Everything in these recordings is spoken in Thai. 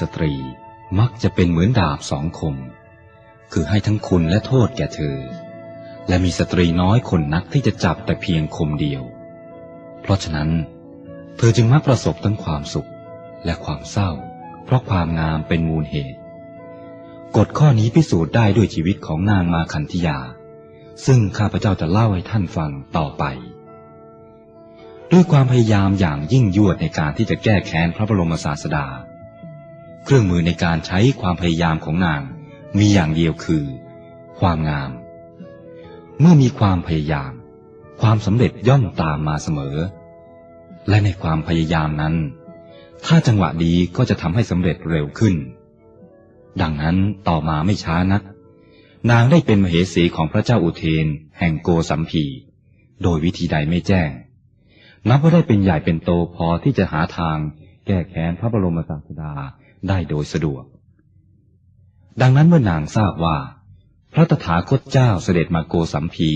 สตรี มักจะเป็นเหมือนดาบสองคม คือให้ทั้งคุณและโทษแก่เธอ และมีสตรีน้อยคนนักที่จะจับแต่เพียงคมเดียว เพราะฉะนั้น เธอจึงมักประสบทั้งความสุขและความเศร้า เพราะความงามเป็นมูลเหตุ กฎข้อนี้พิสูจน์ได้ด้วยชีวิตของนางมาคันธยา ซึ่งข้าพเจ้าจะเล่าให้ท่านฟังต่อไปด้วยความพยายามอย่างยิ่งยวดในการที่จะแก้แค้นพระบรมศาสดา เครื่องมือในการใช้ความพยายามของนางมีอย่างเดียวคือ ความงาม เมื่อมีความพยายาม ความสำเร็จย่อมตามมาเสมอ และในความพยายามนั้น ถ้าจังหวะดีก็จะทำให้สำเร็จเร็วขึ้น ดังนั้นต่อมาไม่ช้านัก นางได้เป็นมเหสีของพระเจ้าอุเทน แห่งโกสัมพี โดยวิธีใดไม่แจ้ง นับว่าได้เป็นใหญ่เป็นโตพอที่จะหาทางแก้แค้นพระบรมศาสดา ได้โดยสะดวก ดังนั้นเมื่อนางทราบว่า พระตถาคตเจ้าเสด็จมาโกสัมพี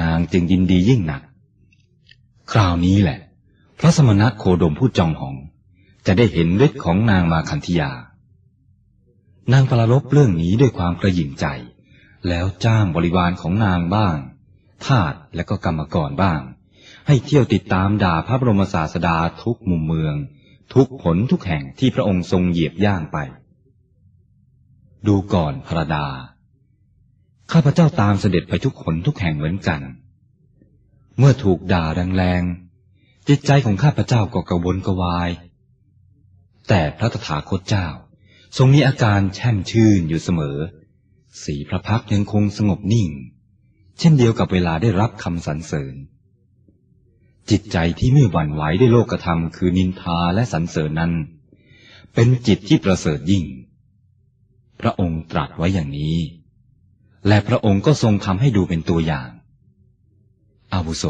นางจึงยินดียิ่งหนัก คราวนี้แหละ พระสมณะโคดมผู้จองหอง จะได้เห็นฤทธิ์ของนางมาคันธยา นางประลบเรื่องนี้ด้วยความกระยิ่งใจ แล้วจ้างบริวารของนางบ้าง ทาสและก็กรรมกรบ้างให้เที่ยวติดตามด่าพระบรมศาสดาทุกมุมเมือง ทุกผลทุกแห่งที่พระองค์ทรงเหยียบย่างไป ดูก่อนพระดา ข้าพเจ้าตามเสด็จไปทุกขนทุกแห่งเหมือนกัน เมื่อถูกด่าแรงๆ จิตใจของข้าพเจ้าก็กระวนกระวาย แต่พระตถาคตเจ้าทรงมีอาการแช่มชื่นอยู่เสมอ สีพระพักตร์ยังคงสงบนิ่ง เช่นเดียวกับเวลาได้รับคำสรรเสริญ จิตใจที่ไม่หวั่นไหวด้วยโลกธรรมคือนินทาและสรรเสริญนั้น เป็นจิตที่ประเสริฐยิ่ง พระองค์ตรัสไว้อย่างนี้ และพระองค์ก็ทรงทำให้ดูเป็นตัวอย่าง อาวุโส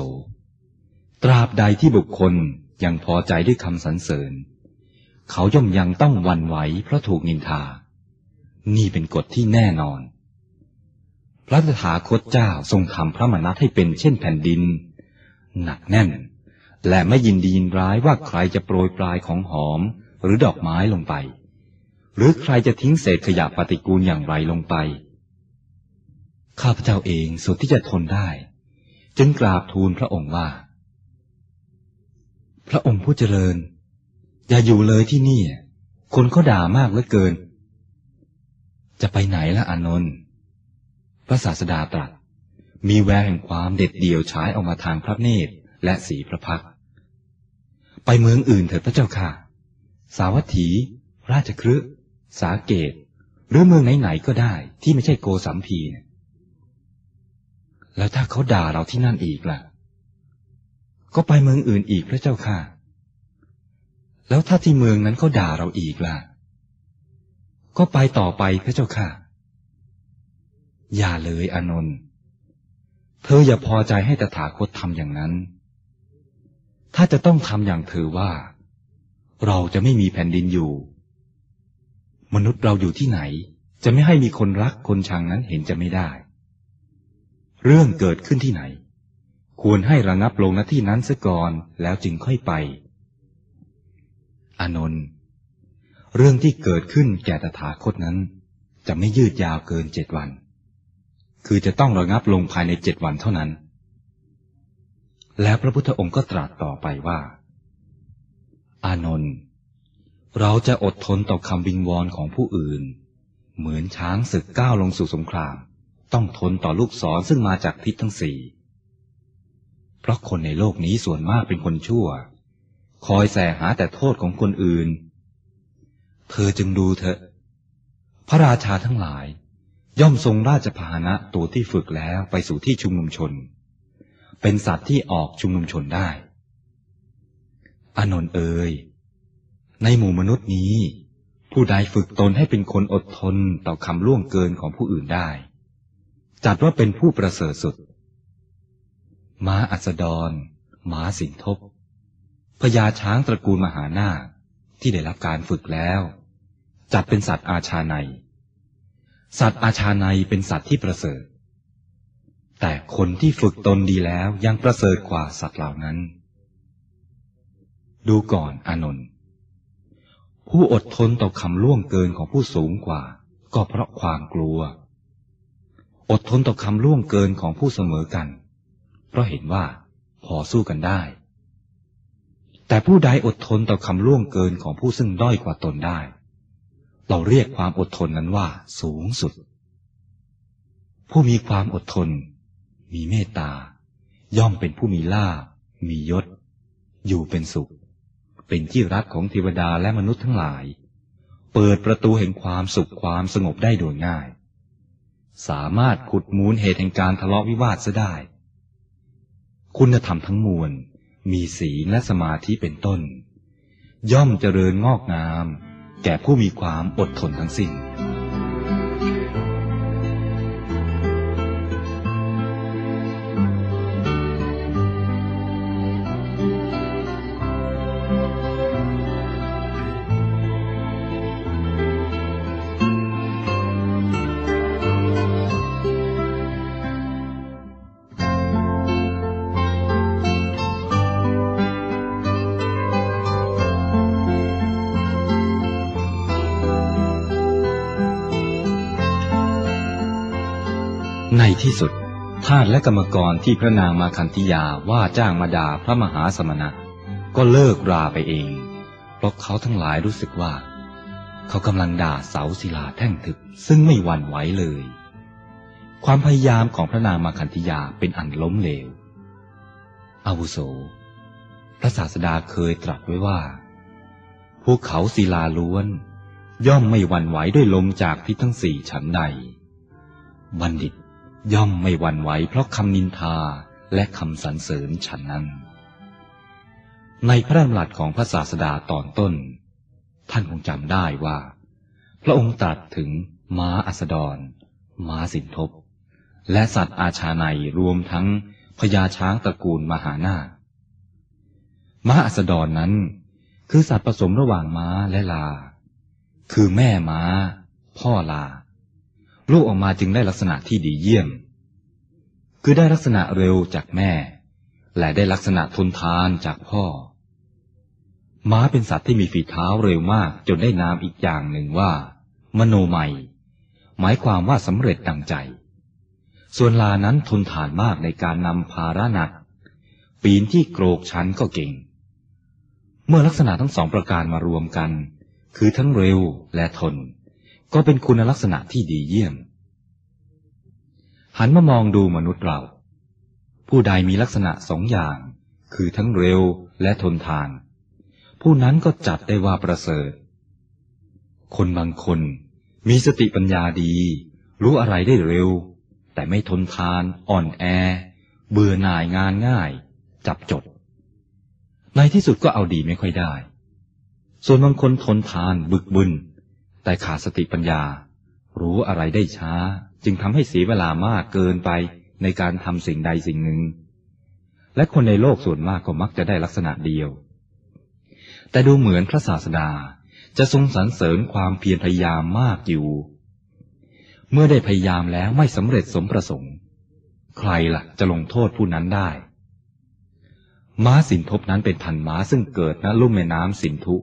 ตราบใดที่บุคคลยังพอใจด้วยคำสรรเสริญ เขาย่อมยังต้องหวันไหวเพราะถูกนินทา นี่เป็นกฎที่แน่นอน พระตถาคตเจ้าทรงทำพระมนัตให้เป็นเช่นแผ่นดิน หนักแน่น และไม่ยินดียินร้ายว่าใครจะโปรยปลายของหอมหรือดอกไม้ลงไป หรือใครจะทิ้งเศษขยะปฏิกูลอย่างไรลงไป ข้าพเจ้าเองสุดที่จะทนได้ จึงกราบทูลพระองค์ว่า พระองค์ผู้เจริญ อย่าอยู่เลยที่นี่ คนเขาด่ามากเหลือเกิน จะไปไหนละอานนท์พระศาสดาตรัส มีแววแห่งความเด็ดเดี่ยวฉายออกมาทางพระเนตรและสีพระพัก ไปเมืองอื่นเถิดพระเจ้าค่ะ สาวัตถี ราชครืสาเกต หรือเมืองไหนๆก็ได้ที่ไม่ใช่โกสัมพีแล้วถ้าเขาด่าเราที่นั่นอีกล่ะ ก็ไปเมืองอื่นอีกพระเจ้าค่ะ แล้วถ้าที่เมืองนั้นเขาด่าเราอีกล่ะ ก็ไปต่อไปพระเจ้าค่ะ อย่าเลยอานนท์ เธออย่าพอใจให้ตถาคตทำอย่างนั้น ถ้าจะต้องทำอย่างเธอว่า เราจะไม่มีแผ่นดินอยู่ มนุษย์เราอยู่ที่ไหน จะไม่ให้มีคนรักคนชังนั้นเห็นจะไม่ได้ เรื่องเกิดขึ้นที่ไหน ควรให้ระงับลงณที่นั้นซะก่อนแล้วจึงค่อยไปอานนท์เรื่องที่เกิดขึ้นแก่ตถาคตนั้น จะไม่ยืดยาวเกินเจ็ดวัน คือจะต้องระงับลงภายในเจ็ดวันเท่านั้น แล้วพระพุทธองค์ก็ตรัสต่อไปว่า อานนท์เราจะอดทนต่อคำวิงวอนของผู้อื่น เหมือนช้างศึกก้าวลงสู่สงคราม ต้องทนต่อลูกศรซึ่งมาจากทิศทั้งสี่เพราะคนในโลกนี้ส่วนมากเป็นคนชั่ว คอยแสหาแต่โทษของคนอื่น เธอจึงดูเถอะ พระราชาทั้งหลาย ย่อมทรงราชพาหนะตัวที่ฝึกแล้วไปสู่ที่ชุมนุมชน เป็นสัตว์ที่ออกชุมนุมชนได้อานนท์เอ๋ยในหมู่มนุษย์นี้ ผู้ใดฝึกตนให้เป็นคนอดทนต่อคำล่วงเกินของผู้อื่นได้ จัดว่าเป็นผู้ประเสริฐสุด ม้าอัสดรม้าสินทบพญาช้างตระกูลมหานาคที่ได้รับการฝึกแล้ว จัดเป็นสัตว์อาชาใน สัตว์อาชาในเป็นสัตว์ที่ประเสริฐ แต่คนที่ฝึกตนดีแล้วยังประเสริฐกว่าสัตว์เหล่านั้น ดูก่อนอนนท์ผู้อดทนต่อคำล่วงเกินของผู้สูงกว่า ก็เพราะความกลัว อดทนต่อคำล่วงเกินของผู้เสมอกัน เพราะเห็นว่าพอสู้กันได้ แต่ผู้ใดอดทนต่อคำล่วงเกินของผู้ซึ่งด้อยกว่าตนได้ เราเรียกความอดทนนั้นว่า สูงสุด ผู้มีความอดทน มีเมตตา ย่อมเป็นผู้มีลาภมียศ อยู่เป็นสุข เป็นที่รักของเทวดาและมนุษย์ทั้งหลาย เปิดประตูแห่งความสุขความสงบได้โดยง่าย สามารถขุดมูลเหตุแห่งการทะเลาะวิวาทซะได้ คุณธรรมทั้งมวล มีศีลและสมาธิเป็นต้น ย่อมเจริญงอกงาม แก่ผู้มีความอดทนทั้งสิ้น ทาสและกรรมกรที่พระนางมาคันธิยาว่าจ้างมาด่าพระมหาสมณะ ก็เลิกราไปเอง เพราะเขาทั้งหลายรู้สึกว่า เขากำลังด่าเสาศิลาแท่งถึกซึ่งไม่หวั่นไหวเลย ความพยายามของพระนางมาคันธิยาเป็นอันล้มเหลว อาวุโส พระศาสดาเคยตรัสไว้ว่าภูเขาศิลาล้วน ย่อมไม่หวั่นไหวด้วยลมจากทิศทั้งสี่ฉันใด บัณฑิต ย่อมไม่หวั่นไหวเพราะคำนินทาและคำสรรเสริญฉันนั้น ในพระดำรัสของพระศาสดาตอนต้น ท่านคงจำได้ว่า พระองค์ตรัสถึงม้าอัสดร ม้าสินทบ และสัตว์อาชาในรวมทั้งพญาช้างตระกูลมหานาคม้าอัสดรนนั้น คือสัตว์ผสมระหว่างม้าและลา คือแม่ม้า พ่อลา ลูกออกมาจึงได้ลักษณะที่ดีเยี่ยม คือได้ลักษณะเร็วจากแม่ และได้ลักษณะทนทานจากพ่อ ม้าเป็นสัตว์ที่มีฝีเท้าเร็วมากจนได้นามอีกอย่างหนึ่งว่า มโนไมยหมายความว่าสำเร็จดังใจ ส่วนลานั้นทนทานมากในการนำภาระหนัก ปีนที่โกรกชันก็เก่ง เมื่อลักษณะทั้งสองประการมารวมกัน คือทั้งเร็วและทน ก็เป็นคุณลักษณะที่ดีเยี่ยม หันมามองดูมนุษย์เรา ผู้ใดมีลักษณะสองอย่าง คือทั้งเร็วและทนทาน ผู้นั้นก็จัดได้ว่าประเสริฐ คนบางคนมีสติปัญญาดี รู้อะไรได้เร็ว แต่ไม่ทนทาน อ่อนแอ เบื่อหน่ายงานง่าย จับจด ในที่สุดก็เอาดีไม่ค่อยได้ ส่วนบางคนทนทานบึกบึนแต่ขาดสติปัญญา รู้อะไรได้ช้า จึงทำให้เสียเวลามากเกินไปในการทำสิ่งใดสิ่งหนึ่ง และคนในโลกส่วนมากก็มักจะได้ลักษณะเดียว แต่ดูเหมือนพระศาสดาจะทรงสรรเสริญความเพียรพยายามมากอยู่ เมื่อได้พยายามแล้วไม่สำเร็จสมประสงค์ ใครละ่ะจะลงโทษผู้นั้นได้ ม้าสินทบนั้นเป็นพันม้าซึ่งเกิดณลุ่มแม่น้ำสินธุ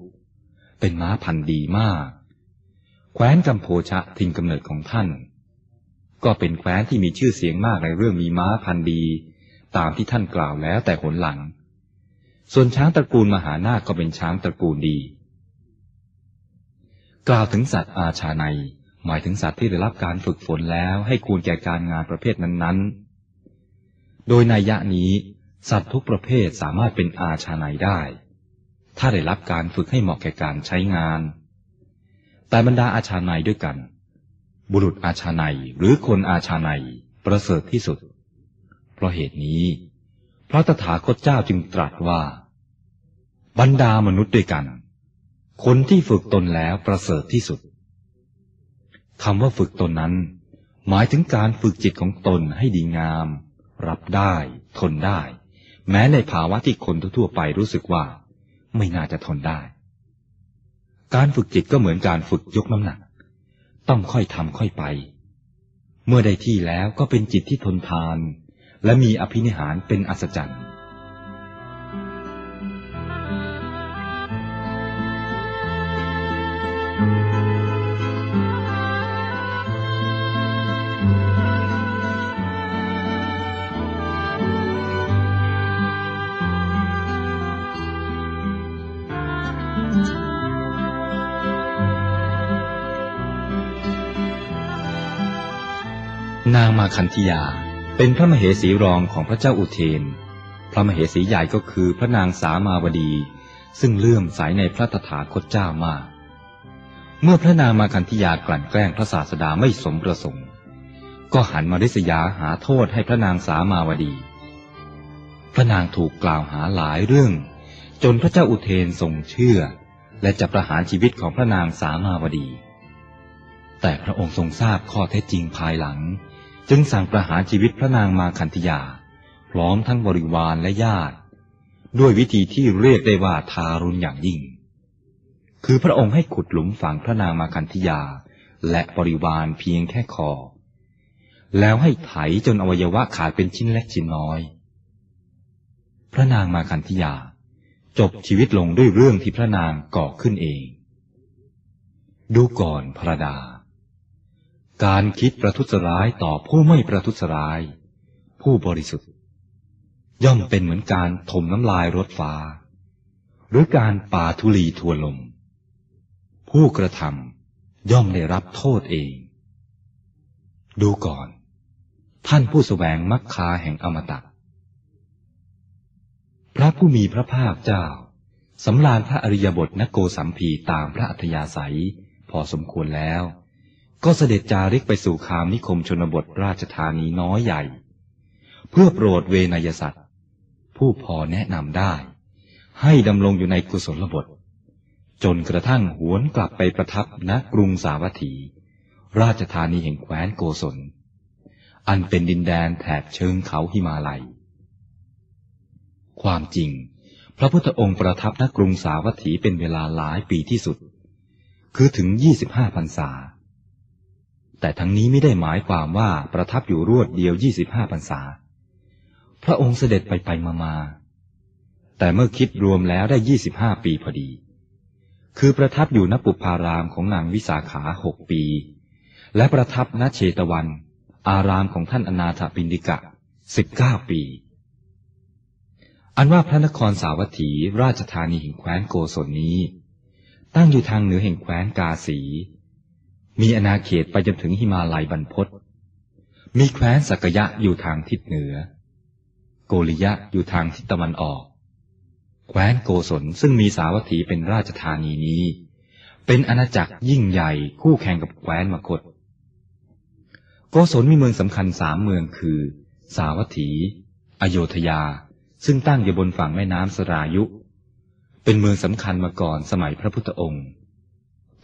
เป็นม้าพันธุ์ดีมาก แคว้นกัมโพชะทิงกำเนิดของท่าน ก็เป็นแคว้นที่มีชื่อเสียงมากในเรื่องมีม้าพันธุ์ดี ตามที่ท่านกล่าวแล้วแต่หนหลัง ส่วนช้างตระกูลมหานาคก็เป็นช้างตระกูลดี กล่าวถึงสัตว์อาชาในหมายถึงสัตว์ที่ได้รับการฝึกฝนแล้วให้ควรแก่การงานประเภทนั้นๆ โดยในยะนี้ สัตว์ทุกประเภทสามารถเป็นอาชาในได้ ถ้าได้รับการฝึกให้เหมาะแก่การใช้งาน แต่บรรดาอาชาในด้วยกัน บุรุษอาชาในหรือคนอาชาในประเสริฐที่สุด เพราะเหตุนี้พระตถาคตเจ้าจึงตรัสว่า บรรดามนุษย์ด้วยกัน คนที่ฝึกตนแล้วประเสริฐที่สุดคำว่าฝึกตนนั้น หมายถึงการฝึกจิตของตนให้ดีงาม รับได้ ทนได้ แม้ในภาวะที่คนทั่วไปรู้สึกว่า ไม่น่าจะทนได้ การฝึกจิตก็เหมือนการฝึกยกน้ำหนัก ต้องค่อยทำค่อยไป เมื่อได้ที่แล้วก็เป็นจิตที่ทนทาน และมีอภินิหารเป็นอัศจรรย์ มาคันธยา เป็นพระมเหสีรองของพระเจ้าอุเทน พระมเหสีใหญ่ก็คือพระนางสามาวดี ซึ่งเลื่อมใสในพระตถาคตเจ้ามาก เมื่อพระนางมาคันธยากลั่นแกล้งพระศาสดาไม่สมประสงค์ ก็หันมาริษยาหาโทษให้พระนางสามาวดี พระนางถูกกล่าวหาหลายเรื่อง จนพระเจ้าอุเทนทรงเชื่อ และจะประหารชีวิตของพระนางสามาวดีแต่พระองค์ทรงทราบข้อเท็จจริงภายหลัง จึงสั่งประหารชีวิตพระนางมาคันธยา พร้อมทั้งบริวารและญาติ ด้วยวิธีที่เรียกได้ว่าทารุณอย่างยิ่ง คือพระองค์ให้ขุดหลุมฝังพระนางมาคันธยา และบริวารเพียงแค่คอ แล้วให้ไถจนอวัยวะขาดเป็นชิ้นเล็กชิ้นน้อย พระนางมาคันธยา จบชีวิตลงด้วยเรื่องที่พระนางก่อขึ้นเอง ดูก่อนพระดา การคิดประทุษร้ายต่อผู้ไม่ประทุษร้าย ผู้บริสุทธิ์ ย่อมเป็นเหมือนการถมน้ำลายรถฟ้า หรือการป่าทุลีทวนลม ผู้กระทำย่อมได้รับโทษเอง ดูก่อน ท่านผู้สแสวงมรรคาแห่งอมตะพระผู้มีพระภาคเจ้าสำราญพระอริยบทนโกสัมพีตามพระอัธยาศัย พอสมควรแล้ว ก็เสด็จจาริกไปสู่คามนิคมชนบทราชธานีน้อยใหญ่ เพื่อโปรดเวนยสัตว์ ผู้พอแนะนำได้ ให้ดำรงอยู่ในกุศลบท จนกระทั่งหวนกลับไปประทับณกรุงสาวัตถี ราชธานีแห่งแคว้นโกศล อันเป็นดินแดนแถบเชิงเขาหิมาลัย ความจริง พระพุทธองค์ประทับณกรุงสาวัตถีเป็นเวลาหลายปีที่สุด คือถึงยี่สิบห้าพรรษา แต่ทั้งนี้ไม่ได้หมายความว่าประทับอยู่รวดเดียวยี่สิบห้าพรรษา พระองค์เสด็จไปไปมามา แต่เมื่อคิดรวมแล้วได้ยี่สิบห้าปีพอดี คือประทับอยู่ณปุพารามของนางวิสาขาหกปี และประทับณเชตวัน อารามของท่านอนาถปินดิกะสิบเก้าปี อันว่าพระนครสาวัตถีราชธานีแห่งแคว้นโกศลนี้ ตั้งอยู่ทางเหนือแห่งแคว้นกาสี มีอาณาเขตไปจนถึงหิมาลัยบรรพศมีแคว้นสักยะอยู่ทางทิศเหนือ โกริยะอยู่ทางทิศตะวันออก แคว้นโกศลซึ่งมีสาวัตถีเป็นราชธานีนี้ เป็นอาณาจักรยิ่งใหญ่คู่แข่งกับแคว้นมคต โกศลมีเมืองสำคัญสามเมืองคือ สาวัตถี อโยธยา ซึ่งตั้งอยู่บนฝั่งแม่น้ำสรายุ เป็นเมืองสำคัญมาก่อนสมัยพระพุทธองค์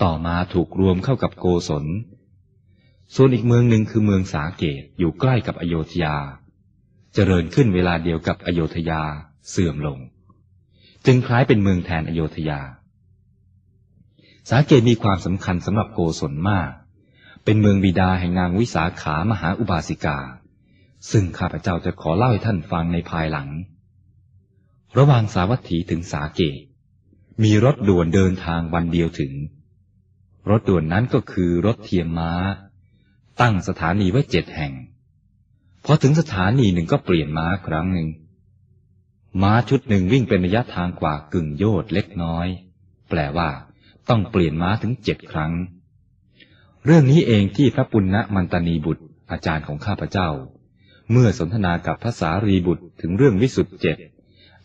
ต่อมาถูกรวมเข้ากับโกศล ส่วนอีกเมืองหนึ่งคือเมืองสาเกตอยู่ใกล้กับอโยธยา เจริญขึ้นเวลาเดียวกับอโยธยาเสื่อมลง จึงคล้ายเป็นเมืองแทนอโยธยา สาเกตมีความสำคัญสำหรับโกศลมาก เป็นเมืองบิดาแห่งนางวิสาขามหาอุบาสิกา ซึ่งข้าพเจ้าจะขอเล่าให้ท่านฟังในภายหลัง ระหว่างสาวัตถีถึงสาเกตมีรถด่วนเดินทางวันเดียวถึง รถด่วนนั้นก็คือรถเทียมม้า ตั้งสถานีไว้เจ็ดแห่ง พอถึงสถานีหนึ่งก็เปลี่ยนม้าครั้งหนึ่ง ม้าชุดหนึ่งวิ่งเป็นระยะทางกว่ากึ่งโยดเล็กน้อย แปลว่า ต้องเปลี่ยนม้าถึงเจ็ดครั้ง เรื่องนี้เองที่พระปุณณมันตนีบุตรอาจารย์ของข้าพเจ้า เมื่อสนทนากับพระสารีบุตรถึงเรื่องวิสุทธิเจ็ด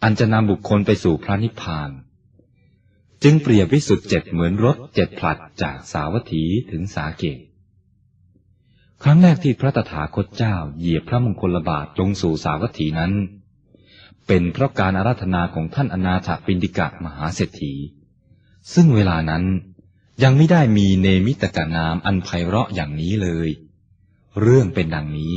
อันจะนำบุคคลไปสู่พระนิพพาน จึงเปรียบวิสุทธิเจ็ดเหมือนรถเจ็ดผลัดจากสาวัตถีถึงสาเกตครั้งแรกที่พระตถาคตเจ้าเหยียบพระมงคลบาทลงสู่สาวัตถีนั้น เป็นเพราะการอาราธนาของท่านอนาถปินดิกะมหาเศรษฐี ซึ่งเวลานั้นยังไม่ได้มีเนมิตกนามอันไพเราะอย่างนี้เลย เรื่องเป็นดังนี้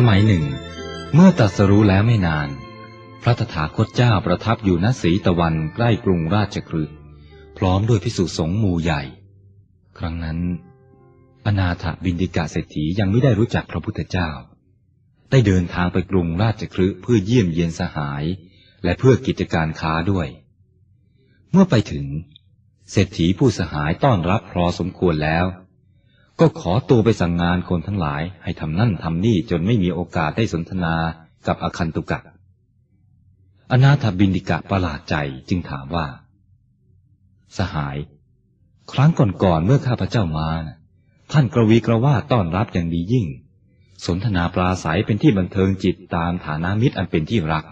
สมัยหนึ่ง เมื่อตรัสรู้แล้วไม่นาน พระตถาคตเจ้าประทับอยู่ณสีตะวันใกล้กรุงราชคฤห์พร้อมด้วยพิสุสงฆ์มูใหญ่ ครั้งนั้น อนาถบินดิกาเศรษฐียังไม่ได้รู้จักพระพุทธเจ้า ได้เดินทางไปกรุงราชคฤห์เพื่อเยี่ยมเยียนสหาย และเพื่อกิจการค้าด้วย เมื่อไปถึง เศรษฐีผู้สหายต้อนรับพอสมควรแล้ว ก็ขอตัวไปสั่งงานคนทั้งหลายให้ทำนั่นทำนี่จนไม่มีโอกาสได้สนทนากับอคันตุกะ อนาถบินดิกะประหลาดใจจึงถามว่า สหาย ครั้งก่อนๆเมื่อข้าพเจ้ามา ท่านกระวีกระว่าต้อนรับอย่างดียิ่ง สนทนาปราศัยเป็นที่บันเทิงจิตตามฐานามิตรอันเป็นที่รัก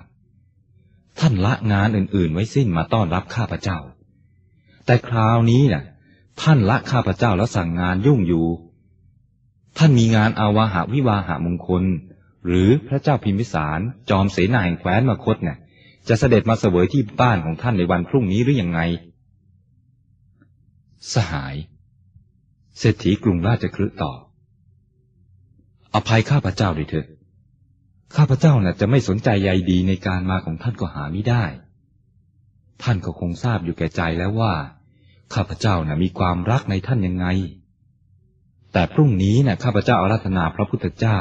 ท่านละงานอื่นๆไว้สิ้นมาต้อนรับข้าพเจ้า แต่คราวนี้น่ะ ท่านละข้าพเจ้าแล้วสั่งงานยุ่งอยู่ ท่านมีงานอาวาหาวิวาหามงคล หรือพระเจ้าพิมพิสาร จอมเสนาแห่งแคว้นมคตเนี่ยจะเสด็จมาเสวยที่บ้านของท่านในวันพรุ่งนี้หรือยังไง สหาย เศรษฐีกรุงราชคฤห์ตอบอภัยข้าพเจ้าด้วยเถิดข้าพเจ้าน่ะจะไม่สนใจใยดีในการมาของท่านก็หาไม่ได้ ท่านก็คงทราบอยู่แก่ใจแล้วว่า ข้าพเจ้าน่ะมีความรักในท่านยังไง แต่พรุ่งนี้น่ะข้าพเจ้าอาราธนาพระพุทธเจ้า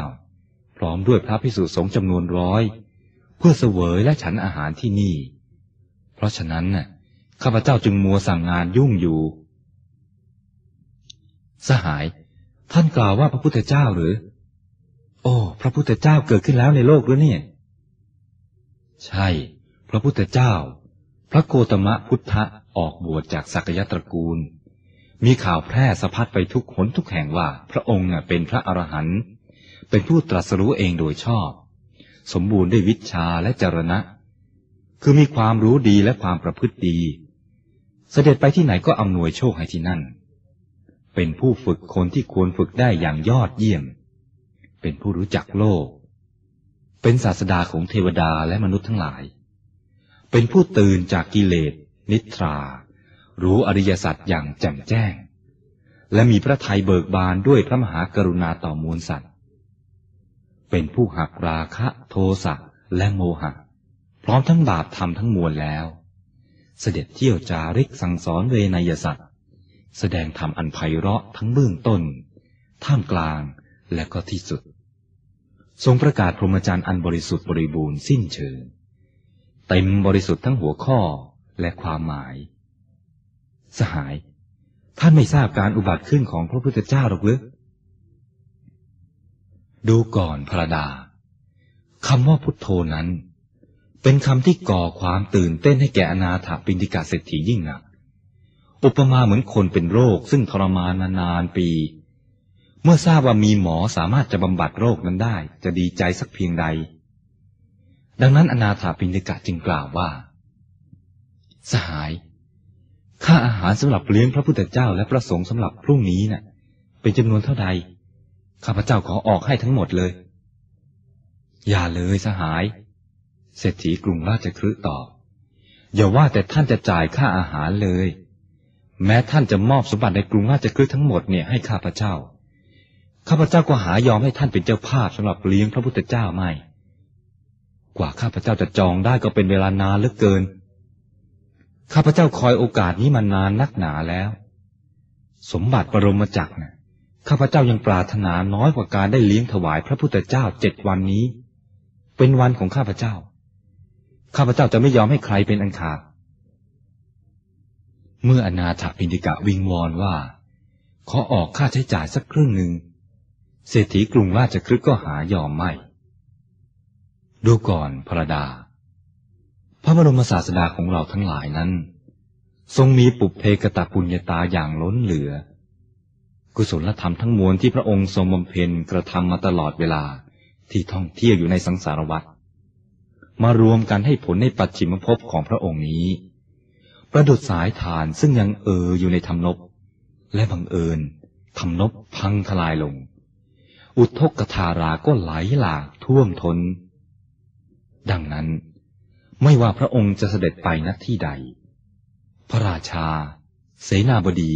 พร้อมด้วยพระพิสุสงฆ์จำนวนร้อย เพื่อเสวยและฉันอาหารที่นี่ เพราะฉะนั้นน่ะข้าพเจ้าจึงมัวสั่งงานยุ่งอยู่ สหาย ท่านกล่าวว่าพระพุทธเจ้าหรือ โอ้ พระพุทธเจ้าเกิดขึ้นแล้วในโลกหรือเนี่ย ใช่ พระพุทธเจ้า พระโกตมะพุทธะ ออกบวชจากสักยตระกูล มีข่าวแพร่สะพัดไปทุกหนทุกแห่งว่าพระองค์เป็นพระอรหันต์เป็นผู้ตรัสรู้เองโดยชอบ สมบูรณ์ด้วยวิชาและจรณะ คือมีความรู้ดีและความประพฤติดี เสด็จไปที่ไหนก็อำนวยโชคให้ที่นั่น เป็นผู้ฝึกคนที่ควรฝึกได้อย่างยอดเยี่ยม เป็นผู้รู้จักโลก เป็นศาสดาของเทวดาและมนุษย์ทั้งหลาย เป็นผู้ตื่นจากกิเลส นิทรา รู้อริยสัจอย่างแจ่มแจ้ง และมีพระทัยเบิกบานด้วยพระมหากรุณาต่อมวลสัตว์ เป็นผู้หักราคะโทสะและโมหะ พร้อมทั้งบาปธรรมทั้งมวลแล้ว เสด็จเที่ยวจาริกสั่งสอนเวนยสัตว์แสดงธรรมอันไพเราะทั้งเบื้องต้น ท่ามกลางและก็ที่สุด ทรงประกาศพรหมจรรย์อันบริสุทธิ์บริบูรณ์สิ้นเชิงเต็มบริสุทธิ์ทั้งหัวข้อ และความหมาย สหาย ท่านไม่ทราบการอุบัติขึ้นของพระพุทธเจ้าหรอกหรือดูก่อนพระดาคำว่าพุทโธนั้น เป็นคำที่ก่อความตื่นเต้นให้แก่อนาถปินดิกาเศรษฐียิ่งนัก อุปมาเหมือนคนเป็นโรคซึ่งทรมานมานานปี เมื่อทราบว่ามีหมอสามารถจะบำบัดโรคนั้นได้ จะดีใจสักเพียงใด ดังนั้นอนาถาปินดิกะจึงกล่าวว่า สหาย ค่าอาหารสำหรับเลี้ยงพระพุทธเจ้าและพระสงฆ์สำหรับพรุ่งนี้น่ะ เป็นจำนวนเท่าใด ข้าพเจ้าขอออกให้ทั้งหมดเลย อย่าเลยสหาย เศรษฐีกรุงราชคฤห์ตอบอย่าว่าแต่ท่านจะจ่ายค่าอาหารเลย แม้ท่านจะมอบสมบัติในกรุงราชคฤห์ทั้งหมดเนี่ยให้ข้าพเจ้า ข้าพเจ้าก็หายอมให้ท่านเป็นเจ้าภาพสำหรับเลี้ยงพระพุทธเจ้าไม่ กว่าข้าพเจ้าจะจองได้ก็เป็นเวลานานเหลือเกิน ข้าพเจ้าคอยโอกาสนี้มานานนักหนาแล้ว สมบัติบรมจักรนะ่ะข้าพเจ้ายังปรารถนาน้อยกว่าการได้เลี้ยงถวายพระพุทธเจ้าเจ็ดวันนี้ เป็นวันของข้าพเจ้า ข้าพเจ้าจะไม่ยอมให้ใครเป็นอันขาดเมื่ออนาถปินิกะวิงวอนว่า ขอออกค่าใช้จ่ายสักครึ่งหนึ่งเศรษฐีกรุงราชครึกก็หายอมไม่ ดูก่อนพระดา พระบรมศาสดาของเราทั้งหลายนั้น ทรงมีปุเพกตปุญญาตาอย่างล้นเหลือ กุศลธรรมทั้งมวลที่พระองค์ทรงบำเพ็ญกระทำมาตลอดเวลาที่ท่องเที่ยวอยู่ในสังสารวัฏมารวมกันให้ผลในปัจฉิมภพของพระองค์นี้ ประดุดสายฐานซึ่งยังเอออยู่ในธรรมนบ และบังเอิญธรรมนบพังทลายลง อุทกธาราก็ไหลหลากท่วมทนดังนั้น ไม่ว่าพระองค์จะเสด็จไปณที่ใด พระราชา เสนาบดี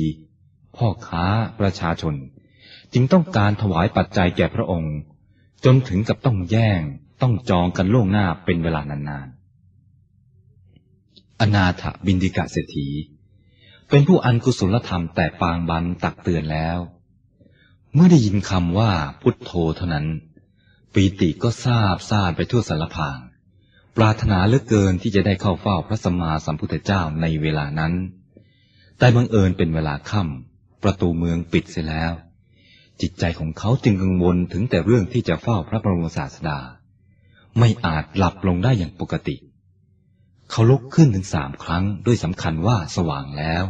พ่อค้าประชาชน จึงต้องการถวายปัจจัยแก่พระองค์ จนถึงกับต้องแย่งต้องจองกันล่วงหน้าเป็นเวลานานๆ อนาถบินดิกะเศรษฐี เป็นผู้อันกุศลธรรมแต่ปางบันตักเตือนแล้ว เมื่อได้ยินคำว่าพุทโธเท่านั้น ปีติก็ทราบซาดไปทั่วสารพาง ปรารถนาเหลือเกินที่จะได้เข้าเฝ้าพระสัมมาสัมพุทธเจ้าในเวลานั้น แต่บังเอิญเป็นเวลาค่ำประตูเมืองปิดเสียแล้ว จิตใจของเขาจึงกังวลถึงแต่เรื่องที่จะเฝ้าพระบรมศาสดา ไม่อาจหลับลงได้อย่างปกติ เขาลุกขึ้นถึงสามครั้งด้วยสำคัญว่าสว่างแล้ว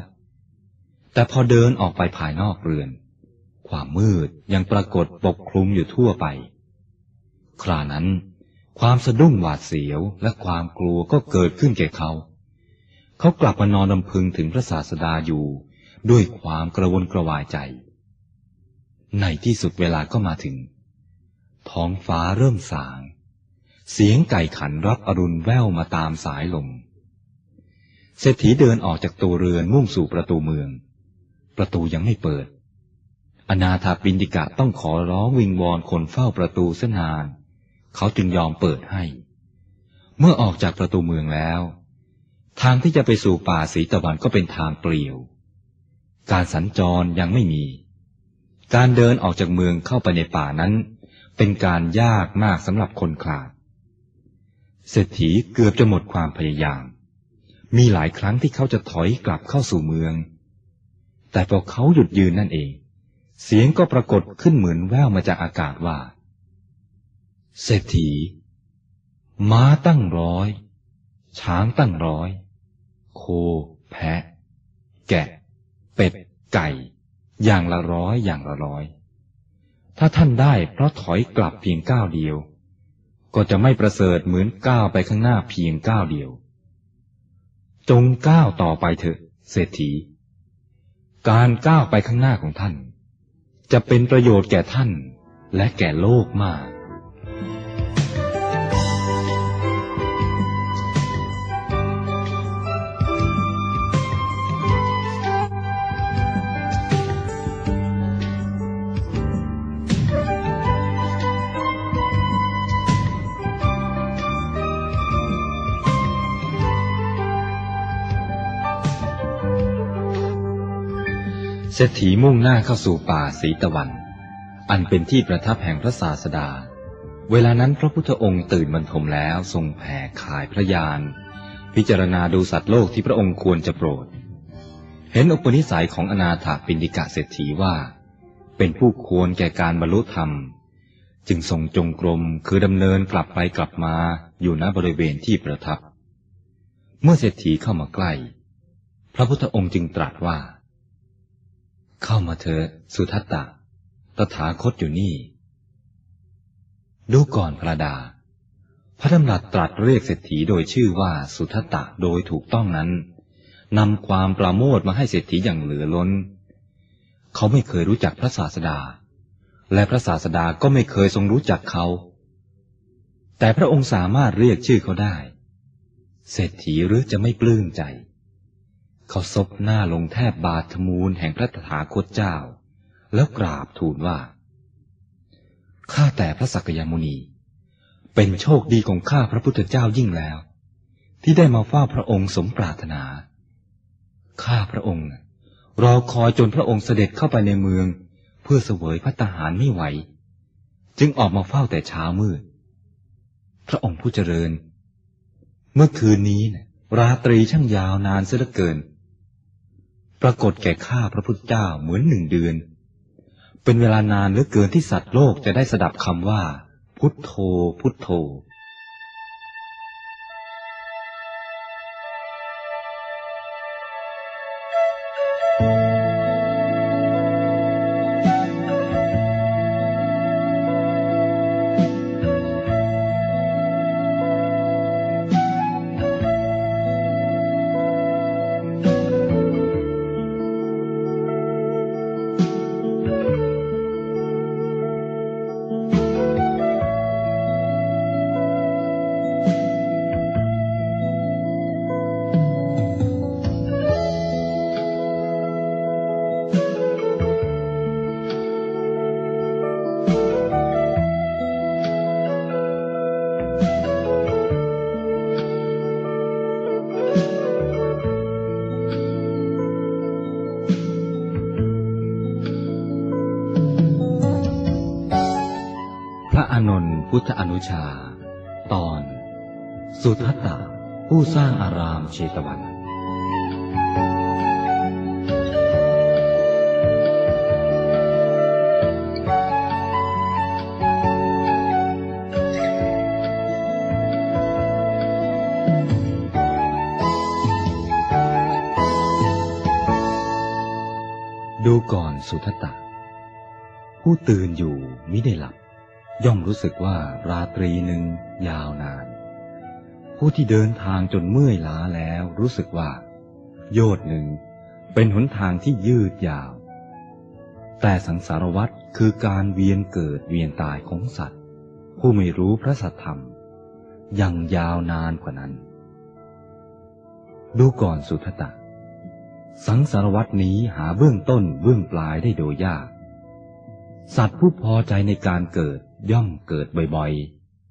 แต่พอเดินออกไปภายนอกเรือน ความมืดยังปรากฏปกคลุมอยู่ทั่วไป ครานั้น ความสะดุ้งหวาดเสียวและความกลัวก็เกิดขึ้นแก่เขา เขากลับมานอนลำพึงถึงพระศาสดาอยู่ ด้วยความกระวนกระวายใจ ในที่สุดเวลาก็มาถึง ท้องฟ้าเริ่มสาง เสียงไก่ขันรับอรุณแว่วมาตามสายลม เศรษฐีเดินออกจากตัวเรือนมุ่งสู่ประตูเมือง ประตูยังไม่เปิด อนาถาปินดิกะต้องขอร้องวิงวอนคนเฝ้าประตูเสนาน เขาจึงยอมเปิดให้ เมื่อออกจากประตูเมืองแล้ว ทางที่จะไปสู่ป่าสีตะวันก็เป็นทางเปลี่ยว การสัญจรยังไม่มี การเดินออกจากเมืองเข้าไปในป่านั้น เป็นการยากมากสำหรับคนขาด เศรษฐีเกือบจะหมดความพยายาม มีหลายครั้งที่เขาจะถอยกลับเข้าสู่เมือง แต่พอเขาหยุดยืนนั่นเอง เสียงก็ปรากฏขึ้นเหมือนแว่วมาจากอากาศว่า เศรษฐี ม้าตั้งร้อย ช้างตั้งร้อย โค แพะ แกะ เป็ด ไก่ อย่างละร้อยอย่างละร้อย ถ้าท่านได้เพราะถอยกลับเพียงก้าวเดียว ก็จะไม่ประเสริฐเหมือนก้าวไปข้างหน้าเพียงก้าวเดียว จงก้าวต่อไปเถอะ เศรษฐี การก้าวไปข้างหน้าของท่าน จะเป็นประโยชน์แก่ท่านและแก่โลกมาก ศรษฐีมุ่งหน้าเข้าสู่ป่าสีตะวัน อันเป็นที่ประทับแห่งพระศาสดา เวลานั้นพระพุทธองค์ตื่นบรรทมแล้วทรงแผ่ขายพระยาน พิจารณาดูสัตว์โลกที่พระองค์ควรจะโปรด เห็นอุปนิสัยของอนาถาปินิกะเศรษฐีว่า เป็นผู้ควรแก่การบรรลุธรรม จึงทรงจงกรมคือดำเนินกลับไปกลับมาอยู่ณบริเวณที่ประทับ เมื่อเศรษฐีเข้ามาใกล้ พระพุทธองค์จึงตรัสว่า เข้ามาเถอะสุทัตตะ ตถาคตอยู่นี่ ดูก่อนพระดา พระดำรัสตรัสเรียกเศรษฐีโดยชื่อว่าสุทัตตะโดยถูกต้องนั้นนำความปราโมทมาให้เศรษฐีอย่างเหลือล้น เขาไม่เคยรู้จักพระศาสดา และพระศาสดาก็ไม่เคยทรงรู้จักเขา แต่พระองค์สามารถเรียกชื่อเขาได้ เศรษฐีหรือจะไม่ปลื้มใจ เขาซบหน้าลงแทบบาทมูลแห่งพระตถาคตเจ้า แล้วกราบทูลว่า ข้าแต่พระสักยมุนี เป็นโชคดีของข้าพระพุทธเจ้ายิ่งแล้ว ที่ได้มาเฝ้าพระองค์สมปรารถนา ข้าพระองค์ รอคอยจนพระองค์เสด็จเข้าไปในเมือง เพื่อเสวยพระตาหารไม่ไหว จึงออกมาเฝ้าแต่เช้ามืด พระองค์ผู้เจริญ เมื่อคืนนี้ราตรีช่างยาวนานเสียเหลือเกิน ปรากฏแก่ข้าพระพุทธเจ้าเหมือนหนึ่งเดือน เป็นเวลานานเหลือเกินที่สัตว์โลกจะได้สดับคำว่า พุทโธพุทโธ ชา ตอน สุทัตตะ ผู้สร้างอารามเชตวัน ดูก่อนสุทัตตะ ผู้ตื่นอยู่มิได้หลับ ย่อมรู้สึกว่าราตรีหนึ่งยาวนาน ผู้ที่เดินทางจนเมื่อยล้าแล้วรู้สึกว่า โยดหนึ่งเป็นหนทางที่ยืดยาว แต่สังสารวัตรคือการเวียนเกิดเวียนตายของสัตว์ ผู้ไม่รู้พระสัทธรรมยังยาวนานกว่านั้น ดูก่อนสุทตตะสังสารวัตนี้หาเบื้องต้นเบื้องปลายได้โดยยาก สัตว์ผู้พอใจในการเกิด ย่อมเกิดบ่อย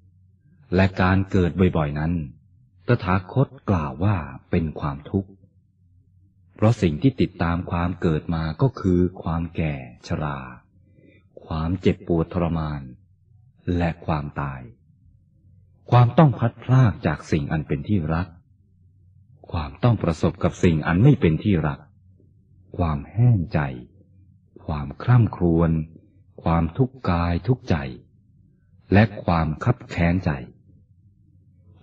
ๆ และการเกิดบ่อยๆนั้น ตถาคตกล่าวว่าเป็นความทุกข์ เพราะสิ่งที่ติดตามความเกิดมาก็คือความแก่ชรา ความเจ็บปวดทรมาน และความตาย ความต้องพัดพลากจากสิ่งอันเป็นที่รัก ความต้องประสบกับสิ่งอันไม่เป็นที่รัก ความแห้งใจ ความคร่ำครวญความทุกข์กายทุกใจ และความคับแค้นใจ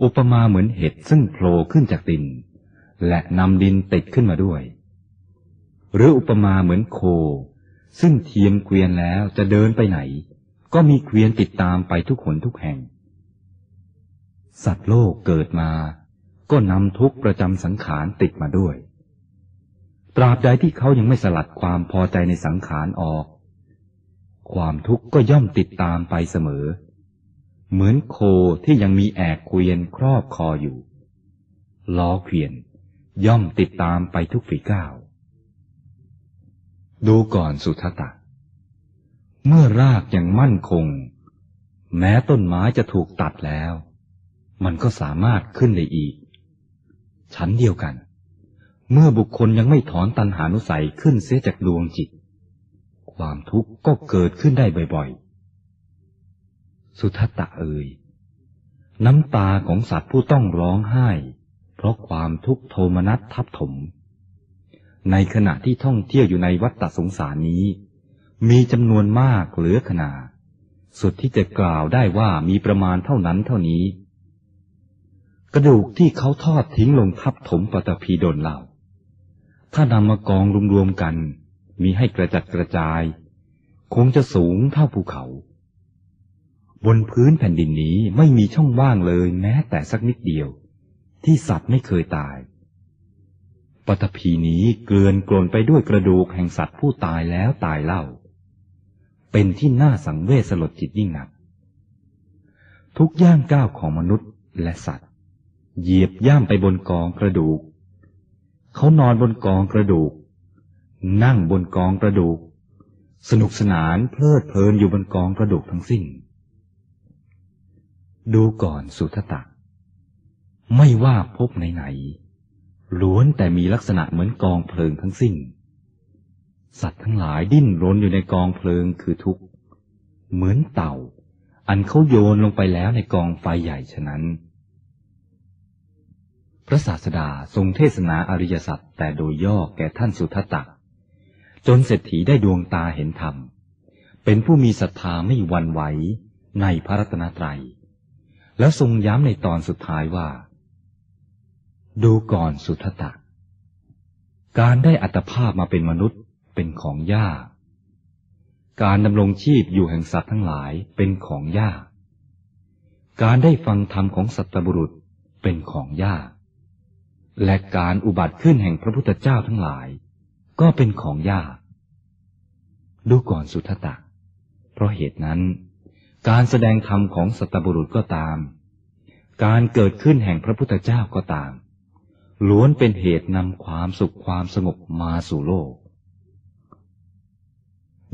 อุปมาเหมือนเห็ดซึ่งโผล่ขึ้นจากดิน และนำดินติดขึ้นมาด้วย หรืออุปมาเหมือนโค ซึ่งเทียมเกวียนแล้วจะเดินไปไหน ก็มีเกวียนติดตามไปทุกหนทุกแห่ง สัตว์โลกเกิดมา ก็นำทุกประจำสังขารติดมาด้วย ตราบใดที่เขายังไม่สลัดความพอใจในสังขารออก ความทุกข์ก็ย่อมติดตามไปเสมอ เหมือนโคที่ยังมีแอกเกวียนครอบคออยู่ ล้อเกวียนย่อมติดตามไปทุกฝีก้าว ดูก่อนสุทัตตะ เมื่อรากยังมั่นคง แม้ต้นไม้จะถูกตัดแล้ว มันก็สามารถขึ้นได้อีก ชั้นเดียวกัน เมื่อบุคคลยังไม่ถอนตันหานุสัยขึ้นเสียจากดวงจิต ความทุกข์ก็เกิดขึ้นได้บ่อยๆ สุทัตตะเอ่ยน้ำตาของสัตว์ผู้ต้องร้องไห้ เพราะความทุกข์โทมนัสทับถม ในขณะที่ท่องเที่ยวอยู่ในวัฏฏสงสารนี้ มีจำนวนมากเหลือขนา สุดที่จะกล่าวได้ว่ามีประมาณเท่านั้นเท่านี้ กระดูกที่เขาทอดทิ้งลงทับถมปฐพีดนเหล่า ถ้านำมากองรวมๆกัน มีให้กระจัดกระจาย คงจะสูงเท่าภูเขา บนพื้นแผ่นดินนี้ไม่มีช่องว่างเลยแม้แต่สักนิดเดียว ที่สัตว์ไม่เคยตายปฐพีนี้เกลื่อนกลนไปด้วยกระดูกแห่งสัตว์ผู้ตายแล้วตายเล่า เป็นที่น่าสังเวชสลดจิตยิ่งนัก ทุกย่างก้าวของมนุษย์และสัตว์ เหยียบย่ำไปบนกองกระดูก เขานอนบนกองกระดูก นั่งบนกองกระดูก สนุกสนานเพลิดเพลินอยู่บนกองกระดูกทั้งสิ้น ดูก่อนสุทตะ ไม่ว่าพบไหนๆล้วนแต่มีลักษณะเหมือนกองเพลิงทั้งสิ้น สัตว์ทั้งหลายดิ้นรนอยู่ในกองเพลิงคือทุกข์ เหมือนเต่า อันเขาโยนลงไปแล้วในกองไฟใหญ่ฉะนั้น พระศาสดาทรงเทศนาอริยสัจแต่โดยย่อแก่ท่านสุทัตตะ จนเศรษฐีได้ดวงตาเห็นธรรม เป็นผู้มีศรัทธาไม่หวั่นไหวในพระรัตนตรัย แล้วทรงย้ำในตอนสุดท้ายว่า ดูก่อนสุทัตตะการได้อัตภาพมาเป็นมนุษย์เป็นของยาก การดำรงชีพอยู่แห่งสัตว์ทั้งหลายเป็นของยาก การได้ฟังธรรมของสัตบุรุษเป็นของยาก และการอุบัติขึ้นแห่งพระพุทธเจ้าทั้งหลาย ก็เป็นของยาก ดูก่อนสุทตะเพราะเหตุนั้น การแสดงธรรมของสัตบุรุษก็ตาม การเกิดขึ้นแห่งพระพุทธเจ้าก็ตาม ล้วนเป็นเหตุนำความสุขความสงบมาสู่โลก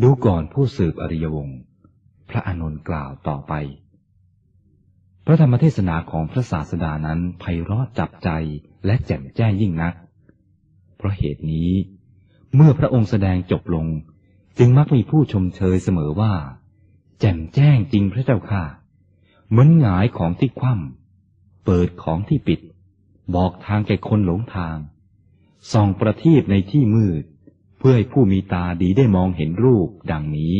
ดูก่อนผู้สืบอริยวงศ์พระอานนท์กล่าวต่อไป พระธรรมเทศนาของพระศาสดานั้นไพเราะจับใจและแจ่มแจ้งยิ่งนัก เพราะเหตุนี้ เมื่อพระองค์แสดงจบลง จึงมักมีผู้ชมเชยเสมอว่า แจ่มแจ้งจริงพระเจ้าค่ะ เหมือนหงายของที่คว่ำเปิดของที่ปิด บอกทางแก่คนหลงทาง ส่องประทีปในที่มืด เพื่อให้ผู้มีตาดีได้มองเห็นรูปดังนี้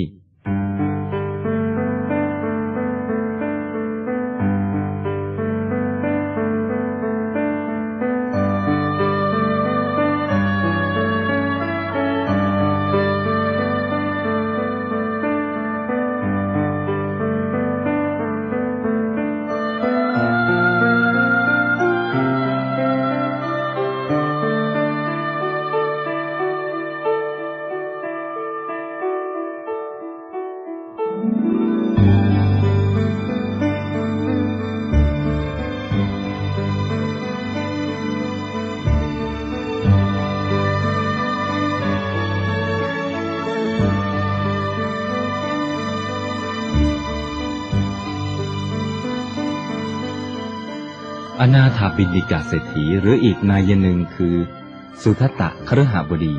อนาถาบินิกาเศรษฐีหรืออีกนายหนึ่งคือ สุทัตตะครหบดี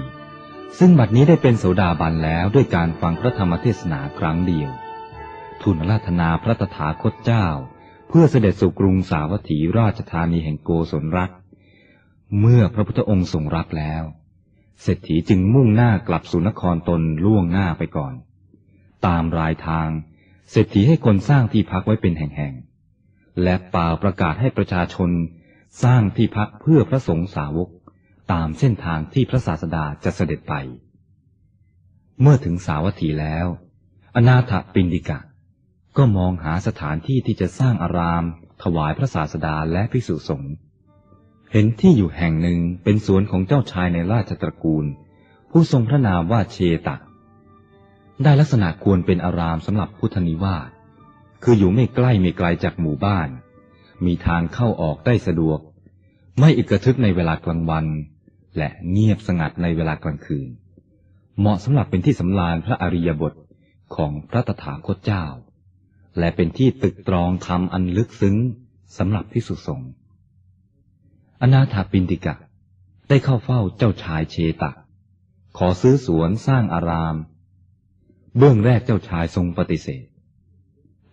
ซึ่งบัดนี้ได้เป็นโสดาบันแล้วด้วยการฟังพระธรรมเทศนาครั้งเดียว ทูลราธนาพระตถาคตเจ้า เพื่อเสด็จสู่กรุงสาวัตถีราชธานีแห่งโกศลรัฐเมื่อพระพุทธองค์ทรงรับแล้ว เศรษฐีจึงมุ่งหน้ากลับสู่นครตนล่วงหน้าไปก่อน ตามรายทาง เศรษฐีให้คนสร้างที่พักไว้เป็นแห่งๆ และเป่าประกาศให้ประชาชน สร้างที่พักเพื่อพระสงฆ์สาวกตามเส้นทางที่พระศาสดาจะเสด็จไป เมื่อถึงสาวัตถีแล้ว อนาถปินดิกะ ก็มองหาสถานที่ที่จะสร้างอาราม ถวายพระศาสดาและภิกษุสงฆ์เห็นที่อยู่แห่งหนึ่งเป็นสวนของเจ้าชายในราชตระกูล ผู้ทรงพระนามว่าเชตะ ได้ลักษณะควรเป็นอารามสำหรับพุทธนิวาส คืออยู่ไม่ใกล้ไม่ไกลจากหมู่บ้าน มีทางเข้าออกได้สะดวก ไม่อึกระทึกในเวลากลางวัน และเงียบสงัดในเวลากลางคืน เหมาะสำหรับเป็นที่สำราญพระอริยบทของพระตถาคตเจ้า และเป็นที่ตึกตรองธรรมอันลึกซึ้งสำหรับพิสุสงฆ์อนาถาปินติกะ ได้เข้าเฝ้าเจ้าชายเชตะ ขอซื้อสวนสร้างอาราม เบื้องแรกเจ้าชายทรงปฏิเสธ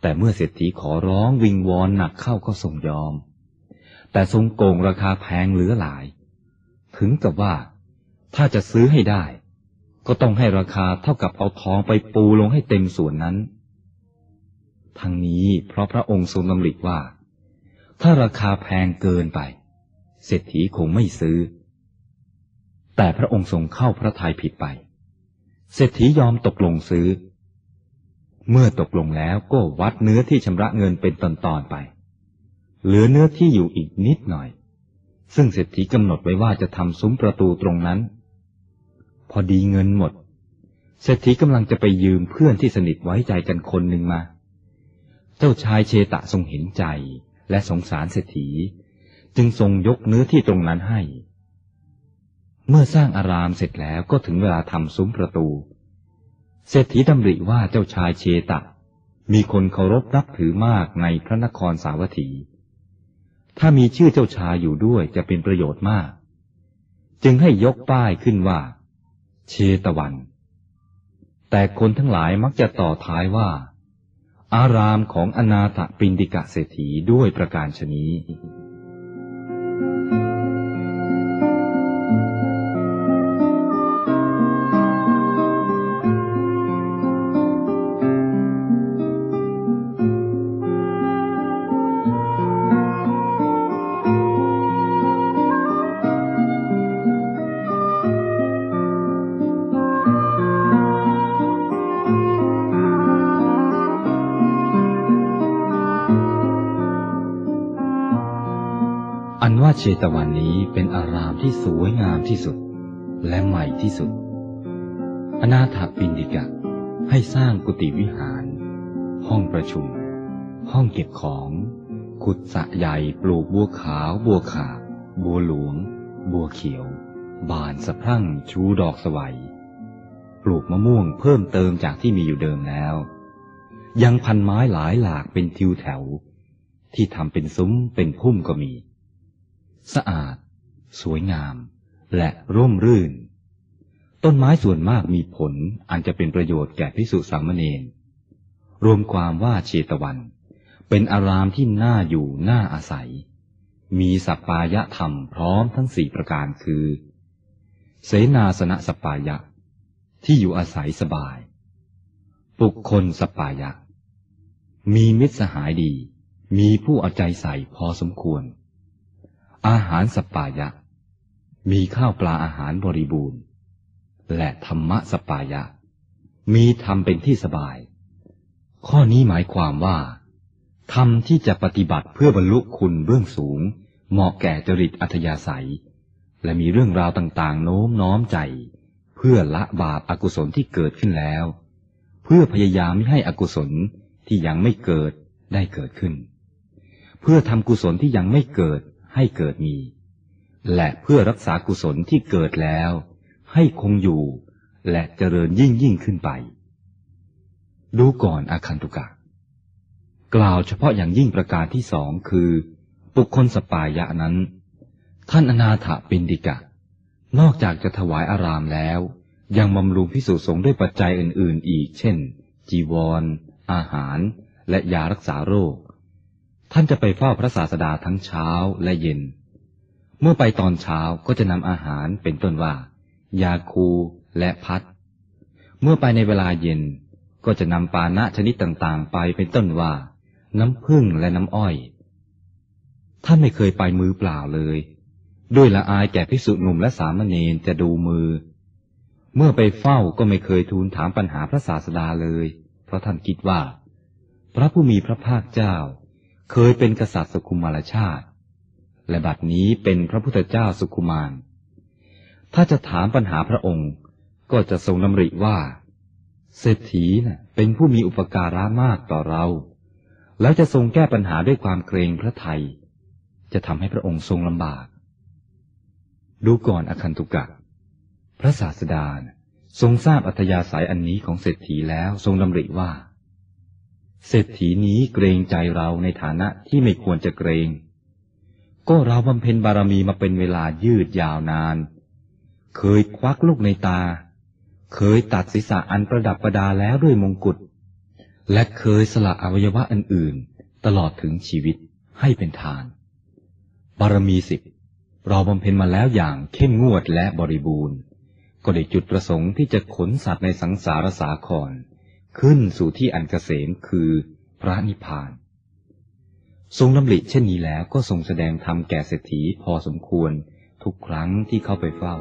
แต่เมื่อเศรษฐีขอร้องวิงวอนหนักเข้าก็ทรงยอม แต่ทรงโกงราคาแพงเหลือหลาย ถึงกับว่า ถ้าจะซื้อให้ได้ ก็ต้องให้ราคาเท่ากับเอาทองไปปูลงให้เต็มส่วนนั้น ทั้งนี้เพราะพระองค์ทรงดำริว่า ถ้าราคาแพงเกินไป เศรษฐีคงไม่ซื้อ แต่พระองค์ทรงเข้าพระทัยผิดไป เศรษฐียอมตกลงซื้อ เมื่อตกลงแล้วก็วัดเนื้อที่ชำระเงินเป็นตอนๆไป เหลือเนื้อที่อยู่อีกนิดหน่อย ซึ่งเศรษฐีกำหนดไว้ว่าจะทำซุ้มประตูตรงนั้น พอดีเงินหมด เศรษฐีกำลังจะไปยืมเพื่อนที่สนิทไว้ใจกันคนหนึ่งมา เจ้าชายเชตะทรงเห็นใจและสงสารเศรษฐี จึงทรงยกเนื้อที่ตรงนั้นให้ เมื่อสร้างอารามเสร็จแล้วก็ถึงเวลาทำซุ้มประตู เศรษฐีดำริว่าเจ้าชายเชตะ มีคนเคารพนับถือมากในพระนครสาวัตถี ถ้ามีชื่อเจ้าชายอยู่ด้วยจะเป็นประโยชน์มาก จึงให้ยกป้ายขึ้นว่า เชตวัน แต่คนทั้งหลายมักจะต่อท้ายว่า อารามของอนาถปินดิกะเศรษฐีด้วยประการชนี้ เชตวันนี้เป็นอารามที่สวยงามที่สุด และใหม่ที่สุด อนาถปินดิกะให้สร้างกุฏิวิหาร ห้องประชุม ห้องเก็บของ ขุดสะใหญ่ปลูกบัวขาว บัวขา บัวหลวง บัวเขียว บานสะพรั่งชูดอกสวัย ปลูกมะม่วงเพิ่มเติมจากที่มีอยู่เดิมแล้ว ยังพันไม้หลายหลากเป็นทิวแถว ที่ทำเป็นซุ้มเป็นพุ่มก็มี สะอาด สวยงาม และร่มรื่น ต้นไม้ส่วนมากมีผลอันจะเป็นประโยชน์แก่พิสุสามเณรรวมความว่าเชตวัน เป็นอารามที่น่าอยู่น่าอาศัย มีสัปปายะธรรมพร้อมทั้งสี่ประการคือ เสนาสนะสัปปายะ ที่อยู่อาศัยสบาย ปุคคลสัปปายะ มีมิตรสหายดี มีผู้เอาใจใส่พอสมควร อาหารสปายะ มีข้าวปลาอาหารบริบูรณ์ และธรรมะสปปายะ มีธรรมเป็นที่สบาย ข้อนี้หมายความว่าธรรมที่จะปฏิบัติเพื่อบรรลุคุณเบื้องสูง เหมาะแก่จริตอัธยาศัย และมีเรื่องราวต่างๆ โน้มน้อมใจ เพื่อละบาปอากุศลที่เกิดขึ้นแล้ว เพื่อพยายามไม่ให้อกุศลที่ยังไม่เกิดได้เกิดขึ้น เพื่อทำกุศลที่ยังไม่เกิด ให้เกิดมี และเพื่อรักษากุศลที่เกิดแล้ว ให้คงอยู่ และเจริญยิ่งยิ่งขึ้นไป ดูก่อนอาคันตุกะ กล่าวเฉพาะอย่างยิ่งประการที่สองคือ บุคคลสปายะนั้น ท่านอนาถปินดิกะ นอกจากจะถวายอารามแล้ว ยังบำรุงพิสุสงด้วยปัจจัยอื่น ๆ อีก เช่น จีวรอาหาร และยารักษาโรค ท่านจะไปเฝ้าพระศาสดาทั้งเช้าและเย็น เมื่อไปตอนเช้าก็จะนำอาหารเป็นต้นว่า ยาคูและพัด เมื่อไปในเวลาเย็นก็จะนำปานะชนิดต่างๆ ไปเป็นต้นว่า น้ำพึ่งและน้ำอ้อย ท่านไม่เคยไปมือเปล่าเลย ด้วยละอายแก่พิสุหนุ่มและสามเณรจะดูมือ เมื่อไปเฝ้าก็ไม่เคยทูลถามปัญหาพระศาสดาเลย เพราะท่านคิดว่า พระผู้มีพระภาคเจ้า เคยเป็นกษัตริย์สุขุมารชาติ และบัดนี้เป็นพระพุทธเจ้าสุขุมาร ถ้าจะถามปัญหาพระองค์ก็จะทรงนำริว่า เศรษฐีนะ่ะเป็นผู้มีอุปการะมากต่อเรา แล้วจะทรงแก้ปัญหาด้วยความเกรงพระไทย จะทำให้พระองค์ทรงลำบาก ดูก่อนอคันตุกะ พระศาสดาทรงทราบอัธยาศัยอันนี้ของเศรษฐีแล้วทรงดำริว่า เศรษฐีนี้เกรงใจเราในฐานะที่ไม่ควรจะเกรง ก็เราบำเพ็ญบารมีมาเป็นเวลายืดยาวนาน เคยควักลูกในตา เคยตัดศีรษะอันประดับประดาแล้วด้วยมงกุฎ และเคยสละอวัยวะอื่นๆตลอดถึงชีวิตให้เป็นทาน บารมีสิบเราบำเพ็ญมาแล้วอย่างเข้มงวดและบริบูรณ์ ก็ได้จุดประสงค์ที่จะขนสัตว์ในสังสารสาคร ขึ้นสู่ที่อันเกษมคือพระนิพพาน ทรงลำลิเช่นนี้แล้วก็ทรงแสดงธรรมแก่เศรษฐีพอสมควรทุกครั้งที่เข้าไปเฝ้า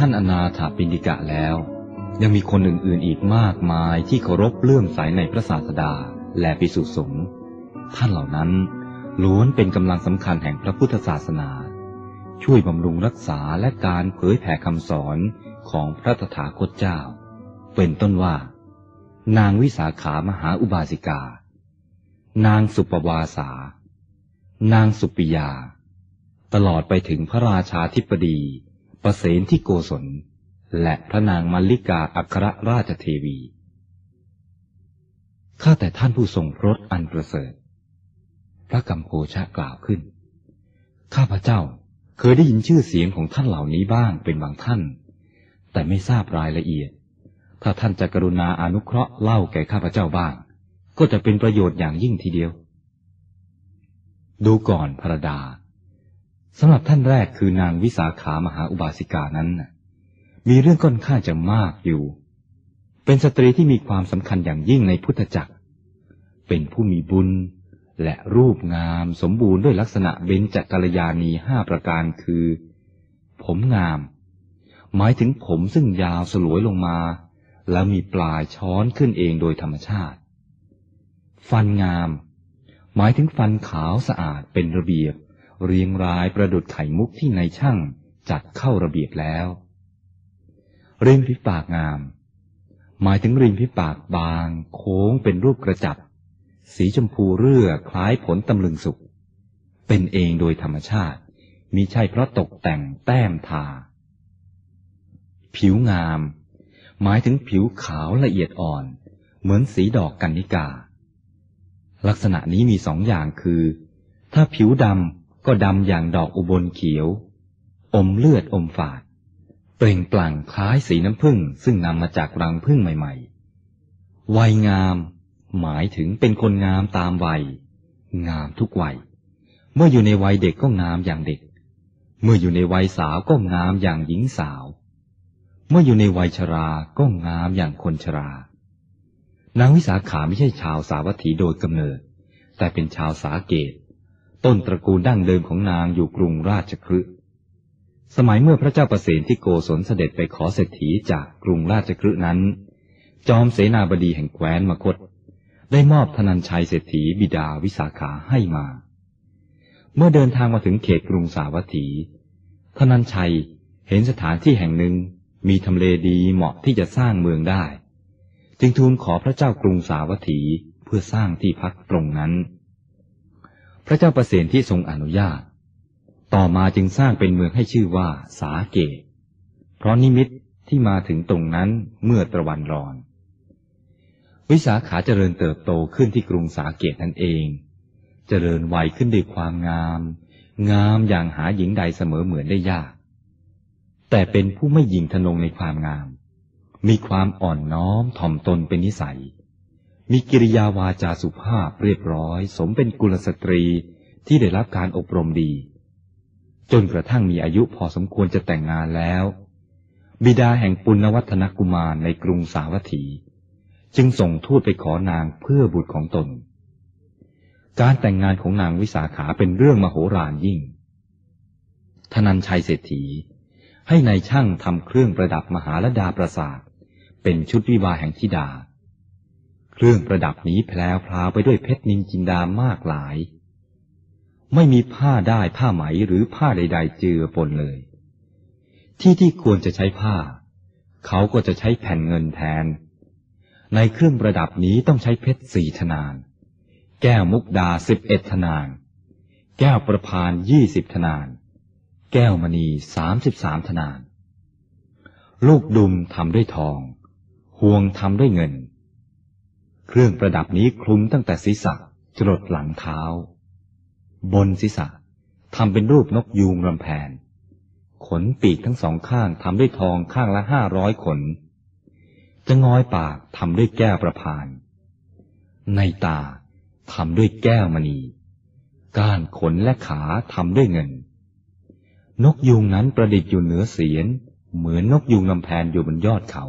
ท่านอนาถาปิณิกะแล้ว ยังมีคนอื่นๆอีกมากมายที่เคารพเลื่อมใสในพระศาสดาและปิสุสงฆ์ท่านเหล่านั้นล้วนเป็นกำลังสำคัญแห่งพระพุทธศาสนา ช่วยบำรุงรักษาและการเผยแผ่คำสอนของพระตถาคตเจ้า เป็นต้นว่า นางวิสาขามหาอุบาสิกา นางสุปวาสา นางสุปิยา ตลอดไปถึงพระราชาธิปดี ประเสนที่โกศล และพระนางมัลลิกาอัครราชเทวี ข้าแต่ท่านผู้ทรงรสอันประเสริฐ พระกัมโพชะกล่าวขึ้น ข้าพระเจ้าเคยได้ยินชื่อเสียงของท่านเหล่านี้บ้างเป็นบางท่าน แต่ไม่ทราบรายละเอียด ถ้าท่านจะกรุณาอนุเคราะห์เล่าแก่ข้าพระเจ้าบ้าง ก็จะเป็นประโยชน์อย่างยิ่งทีเดียว ดูก่อนพระดา สำหรับท่านแรกคือนางวิสาขามหาอุบาสิกานั้น มีเรื่องค่อนข้างจะมากอยู่ เป็นสตรีที่มีความสำคัญอย่างยิ่งในพุทธจักร เป็นผู้มีบุญและรูปงามสมบูรณ์ด้วยลักษณะเบญจกัลยาณีห้าประการคือ ผมงาม หมายถึงผมซึ่งยาวสลวยลงมา แล้วมีปลายช้อนขึ้นเองโดยธรรมชาติ ฟันงาม หมายถึงฟันขาวสะอาดเป็นระเบียบ เรียงรายประดุดไข่มุกที่ในช่างจัดเข้าระเบียบแล้ว ริมฝีปากงาม หมายถึงริมฝีปากบาง โค้งเป็นรูปกระจับ สีชมพูเรื่อคล้ายผลตำลึงสุก เป็นเองโดยธรรมชาติมิใช่เพราะตกแต่งแต้มทา ผิวงาม หมายถึงผิวขาวละเอียดอ่อน เหมือนสีดอกกันนิกา ลักษณะนี้มีสองอย่างคือ ถ้าผิวดำ ก็ดำอย่างดอกอุบลเขียว อมเลือดอมฝาด เปล่งปลั่งคล้ายสีน้ำผึ้งซึ่งนำมาจากรังผึ้งใหม่ๆ วัยงาม หมายถึงเป็นคนงามตามวัย งามทุกวัย เมื่ออยู่ในวัยเด็กก็งามอย่างเด็ก เมื่ออยู่ในวัยสาวก็งามอย่างหญิงสาว เมื่ออยู่ในวัยชราก็งามอย่างคนชรานางวิสาขาไม่ใช่ชาวสาวัตถีโดยกำเนิด แต่เป็นชาวสาเกต ต้นตระกูลดั้งเดิมของนางอยู่กรุงราชคฤห์สมัยเมื่อพระเจ้าประสิทธิโกศลเสด็จไปขอเศรษฐีจากกรุงราชคฤห์นั้น จอมเสนาบดีแห่งแคว้นมคต ได้มอบธนัญชัยเศรษฐีบิดาวิสาขาให้มา เมื่อเดินทางมาถึงเขตกรุงสาวัตถี ธนัญชัยเห็นสถานที่แห่งหนึ่งมีทำเลดีเหมาะที่จะสร้างเมืองได้ จึงทูลขอพระเจ้ากรุงสาวัตถีเพื่อสร้างที่พักตรงนั้น พระเจ้าประสิทธิทรงอนุญาต ต่อมาจึงสร้างเป็นเมืองให้ชื่อว่าสาเกต เพราะนิมิตที่มาถึงตรงนั้นเมื่อตะวันรอน วิสาขาเจริญเติบโตขึ้นที่กรุงสาเกตนั่นเอง เจริญวัยขึ้นด้วยความงาม งามอย่างหาหญิงใดเสมอเหมือนได้ยาก แต่เป็นผู้ไม่ยิงทนงในความงาม มีความอ่อนน้อมถ่อมตนเป็นนิสัย มีกิริยาวาจาสุภาพเรียบร้อย สมเป็นกุลสตรีที่ได้รับการอบรมดี จนกระทั่งมีอายุพอสมควรจะแต่งงานแล้ว บิดาแห่งปุณวัฒนกุมารในกรุงสาวัตถี จึงส่งทูตไปขอนางเพื่อบุตรของตน การแต่งงานของนางวิสาขาเป็นเรื่องมโหฬารยิ่ง ทนันชัยเศรษฐี ให้ในายช่างทำเครื่องประดับมหาลดาประสาท เป็นชุดวิวาแห่งธิดา เครื่องประดับนี้แพลวพลาวไปด้วยเพชรนินจินดามากหลาย ไม่มีผ้าได้ผ้าไหมหรือผ้าใด ๆ เจือปนเลย ที่ที่ควรจะใช้ผ้า เขาก็จะใช้แผ่นเงินแทน ในเครื่องประดับนี้ต้องใช้เพชรสี่ธนาน แก้วมุกดาสิบเอ็ดธนาน แก้วประพานยี่สิบธนาน แก้วมณีสามสิบสามธนาน ลูกดุมทำด้วยทอง ห่วงทำด้วยเงิน เครื่องประดับนี้คลุมตั้งแต่ศีรษะจรดหลังเท้า บนศีรษะทำเป็นรูปนกยูงรำแพน ขนปีกทั้งสองข้างทำด้วยทองข้างละห้าร้อยขน จะงอยปากทำด้วยแก้วประพาน ในตาทำด้วยแก้วมณี ก้านขนและขาทำด้วยเงิน นกยูงนั้นประดิษฐ์อยู่เหนือเสียน เหมือนนกยูงลำแพนอยู่บนยอดเขา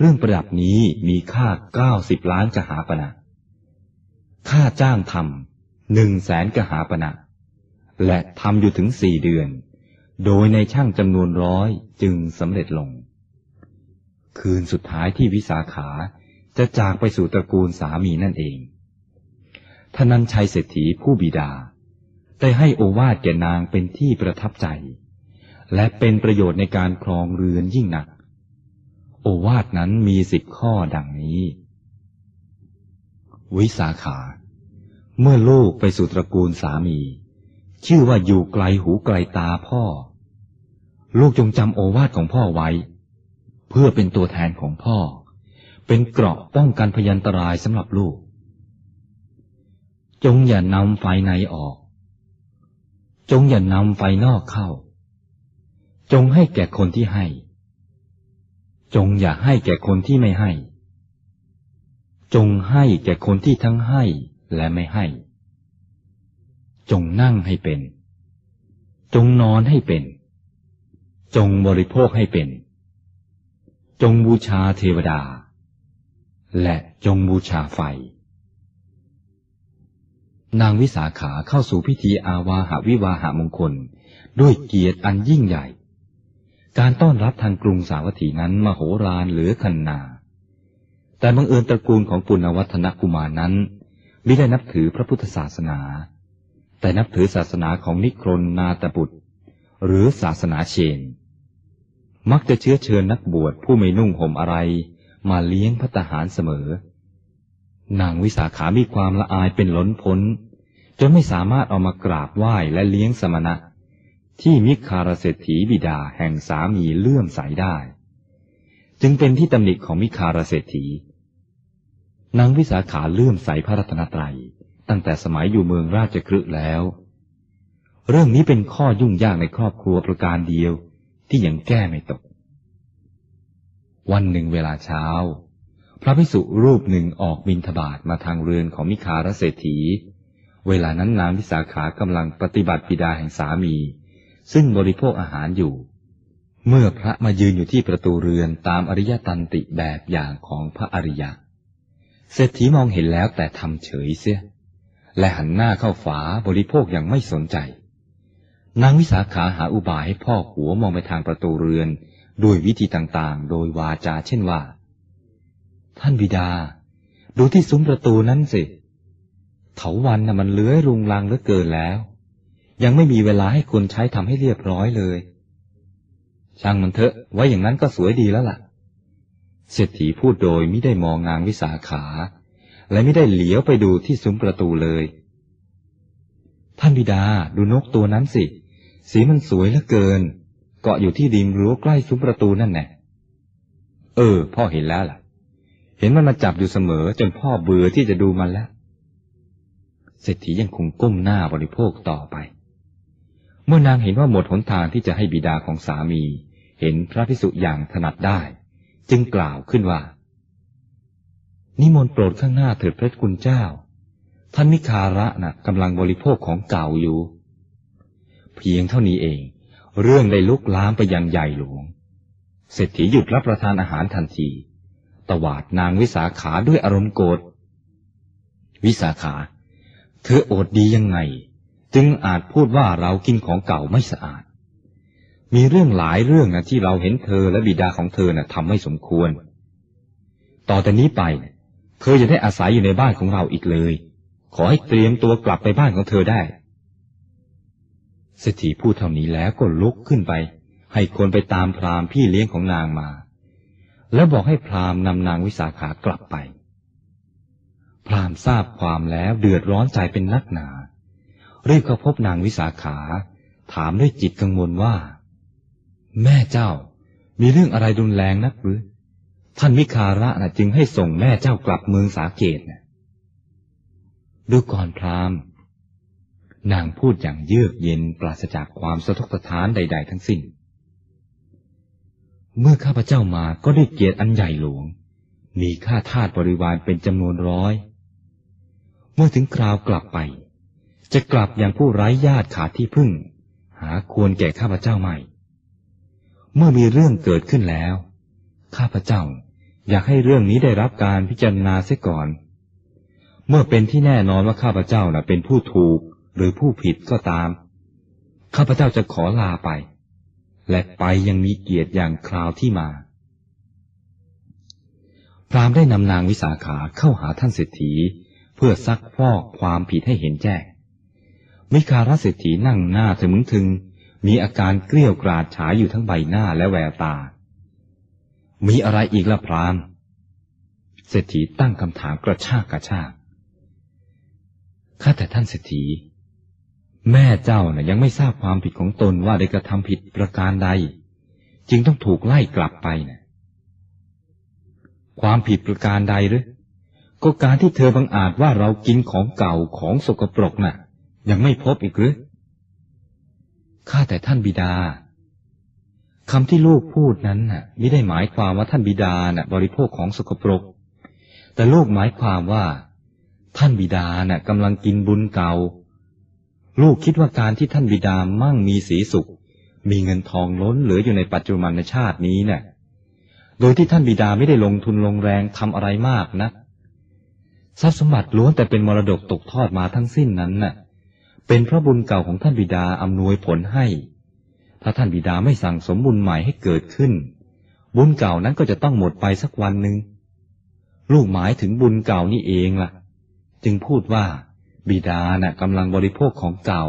เครื่องประดับนี้มีค่าเก้าสิบล้านกหาปณะค่าจ้างทำหนึ่งแสนกหาปณะและทำอยู่ถึงสี่เดือน โดยในช่างจำนวนร้อยจึงสำเร็จลง คืนสุดท้ายที่วิสาขาจะจากไปสู่ตระกูลสามีนั่นเองทนันชัยเศรษฐีผู้บิดา ได้ให้โอวาทแก่นางเป็นที่ประทับใจ และเป็นประโยชน์ในการครองเรือนยิ่งหนัก โอวาทนั้นมีสิบข้อดังนี้ วิสาขา เมื่อลูกไปสู่ตระกูลสามี ชื่อว่าอยู่ไกลหูไกลตาพ่อ ลูกจงจำโอวาทของพ่อไว้ เพื่อเป็นตัวแทนของพ่อ เป็นเกราะป้องกันพยันตรายสำหรับลูก จงอย่านำไฟในออก จงอย่านำไฟนอกเข้า จงให้แก่คนที่ให้ จงอย่าให้แก่คนที่ไม่ให้ จงให้แก่คนที่ทั้งให้และไม่ให้ จงนั่งให้เป็น จงนอนให้เป็น จงบริโภคให้เป็น จงบูชาเทวดา และจงบูชาไฟ นางวิสาขาเข้าสู่พิธีอาวาหาวิวาหามงคล ด้วยเกียรติอันยิ่งใหญ่ การต้อนรับทางกรุงสาวัตถีนั้นมโหฬารเหลือคันนา แต่บังเอิญตระกูลของปุณวัฒนกุมารนั้นไม่ได้นับถือพระพุทธศาสนา แต่นับถือศาสนาของนิครนนาตบุตร หรือศาสนาเชน มักจะเชื้อเชิญนักบวชผู้ไม่นุ่งห่มอะไร มาเลี้ยงพัตหารเสมอ นางวิสาขามีความละอายเป็นล้นพ้นจนไม่สามารถเอามากราบไหว้และเลี้ยงสมณะ ที่มิคารเศรษฐีบิดาแห่งสามีเลื่อมใสได้ จึงเป็นที่ตำหนิของมิคารเศรษฐีนางวิสาขาเลื่อมใสพระรัตนตรัย ตั้งแต่สมัยอยู่เมืองราชคฤห์แล้ว เรื่องนี้เป็นข้อยุ่งยากในครอบครัวประการเดียวที่ยังแก้ไม่ตก วันหนึ่งเวลาเช้า พระภิกษุรูปหนึ่งออกบินทบาทมาทางเรือนของมิคารเศรษฐี เวลานั้นนางวิสาขากำลังปฏิบัติปิดาแห่งสามี ซึ่งบริโภคอาหารอยู่ เมื่อพระมายืนอยู่ที่ประตูเรือนตามอริยตันติแบบอย่างของพระอริยะเศรษฐีมองเห็นแล้วแต่ทำเฉยเสีย และหันหน้าเข้าฝาบริโภคอย่างไม่สนใจ นางวิสาขาหาอุบายให้พ่อหัวมองไปทางประตูเรือนด้วยวิธีต่างๆ โดยวาจาเช่นว่า ท่านบิดา ดูที่ซุ้มประตูนั้นสิเถาวันน่ะมันเลื้อยรุงรังเหลือเกินแล้ว ยังไม่มีเวลาให้คนใช้ทำให้เรียบร้อยเลย ช่างมันเถอะ ไว้อย่างนั้นก็สวยดีแล้วล่ะ เศรษฐีพูดโดยไม่ได้มองนางวิสาขา และไม่ได้เหลียวไปดูที่ซุ้มประตูเลย ท่านบิดาดูนกตัวนั้นสิ สีมันสวยเหลือเกิน เกาะอยู่ที่ริมรั้วใกล้ซุ้มประตูนั่นแน่เออ พ่อเห็นแล้วล่ะ เห็นมันมาจับอยู่เสมอ จนพ่อเบื่อที่จะดูมันแล้วเศรษฐียังคงก้มหน้าบริโภคต่อไป เมื่อนางเห็นว่าหมดหนทางที่จะให้บิดาของสามี เห็นพระพิสุอย่างถนัดได้ จึงกล่าวขึ้นว่า นิมนต์โปรดข้างหน้าเถิดพระคุณเจ้า ท่านมิคาระนะ่ะกำลังบริโภคของเก่าอยู่ เพียงเท่านี้เอง เรื่องได้ลุกลามไปยังใหญ่หลวง เศรษฐีหยุดรับประทานอาหารทันที ตวาดนางวิสาขาด้วยอารมณ์โกรธวิสาขา เธอโอดดียังไง จึงอาจพูดว่าเรากินของเก่าไม่สะอาด มีเรื่องหลายเรื่องนะที่เราเห็นเธอและบิดาของเธอนะ่ะทำไม่สมควร ต่อแต่นี้ไปเธอจะได้อาศัยอยู่ในบ้านของเราอีกเลย ขอให้เตรียมตัวกลับไปบ้านของเธอได้เศรษฐีพูดเท่านี้แล้วก็ลุกขึ้นไป ให้คนไปตามพราหมณ์พี่เลี้ยงของนางมา แล้วบอกให้พราหมณ์นำนางวิสาขากลับไป พราหมณ์ทราบความแล้วเดือดร้อนใจเป็นนักหนา รีบเข้าพบนางวิสาขา ถามด้วยจิตกังวลว่า แม่เจ้า มีเรื่องอะไรรุนแรงนักหรือ ท่านมิคาระนะจึงให้ส่งแม่เจ้ากลับเมืองสาเกตนะดูก่อนพราหมณ์ นางพูดอย่างเยือกเย็นปราศจากความสะทกสะท้านใด ๆ ทั้งสิ้น เมื่อข้าพเจ้ามาก็ได้เกียรติอันใหญ่หลวง มีข้าทาสบริวารเป็นจำนวนร้อย เมื่อถึงคราวกลับไป จะกลับอย่างผู้ไร้ญาติขาดที่พึ่ง หาควรแก่ข้าพเจ้าไม่ เมื่อมีเรื่องเกิดขึ้นแล้ว ข้าพเจ้าอยากให้เรื่องนี้ได้รับการพิจารณาเสียก่อน เมื่อเป็นที่แน่นอนว่าข้าพเจ้าน่ะเป็นผู้ถูกหรือผู้ผิดก็ตาม ข้าพเจ้าจะขอลาไป และไปยังมีเกียรติอย่างคราวที่มา พรามได้นำนางวิสาขาเข้าหาท่านเศรษฐีเพื่อซักฟอกความผิดให้เห็นแจ้ง มิคาราเศรษฐีนั่งหน้าถึงมึงถึง มีอาการเกลี้ยวกราดฉายอยู่ทั้งใบหน้าและแววตา มีอะไรอีกล่ะพรามเศรษฐีตั้งคำถามกระชากกระชากข้าแต่ท่านเศรษฐี แม่เจ้านะ่ะยังไม่ทราบความผิดของตนว่าได้กระทำผิดประการใด จึงต้องถูกไล่กลับไปนะความผิดประการใดหรือก็การที่เธอบังอาจว่าเรากินของเก่าของสกปรกนะ่ะ ยังไม่พบอีกหรือ ข้าแต่ท่านบิดาคำที่ลูกพูดนั้นน่ะไม่ได้หมายความว่าท่านบิดาน่ะ บริโภคของสกปรก แต่ลูกหมายความว่า ท่านบิดาน่ะกำลังกินบุญเก่า ลูกคิดว่าการที่ท่านบิดามั่งมีสีสุข มีเงินทองล้นเหลืออยู่ในปัจจุบันในชาตินี้เนะ่ยโดยที่ท่านบิดาไม่ได้ลงทุนลงแรงทำอะไรมากนะทรัพย์สมบัติล้วนแต่เป็นมรดกตกทอดมาทั้งสิ้นนั้นนะ่ะ เป็นพระบุญเก่าของท่านบิดาอำนวยผลให้ ถ้าท่านบิดาไม่สั่งสมบุญใหม่ให้เกิดขึ้น บุญเก่านั้นก็จะต้องหมดไปสักวันหนึ่งลูกหมายถึงบุญเก่านี่เองล่ะ จึงพูดว่า บิดานะ่ะกำลังบริโภคของเก่า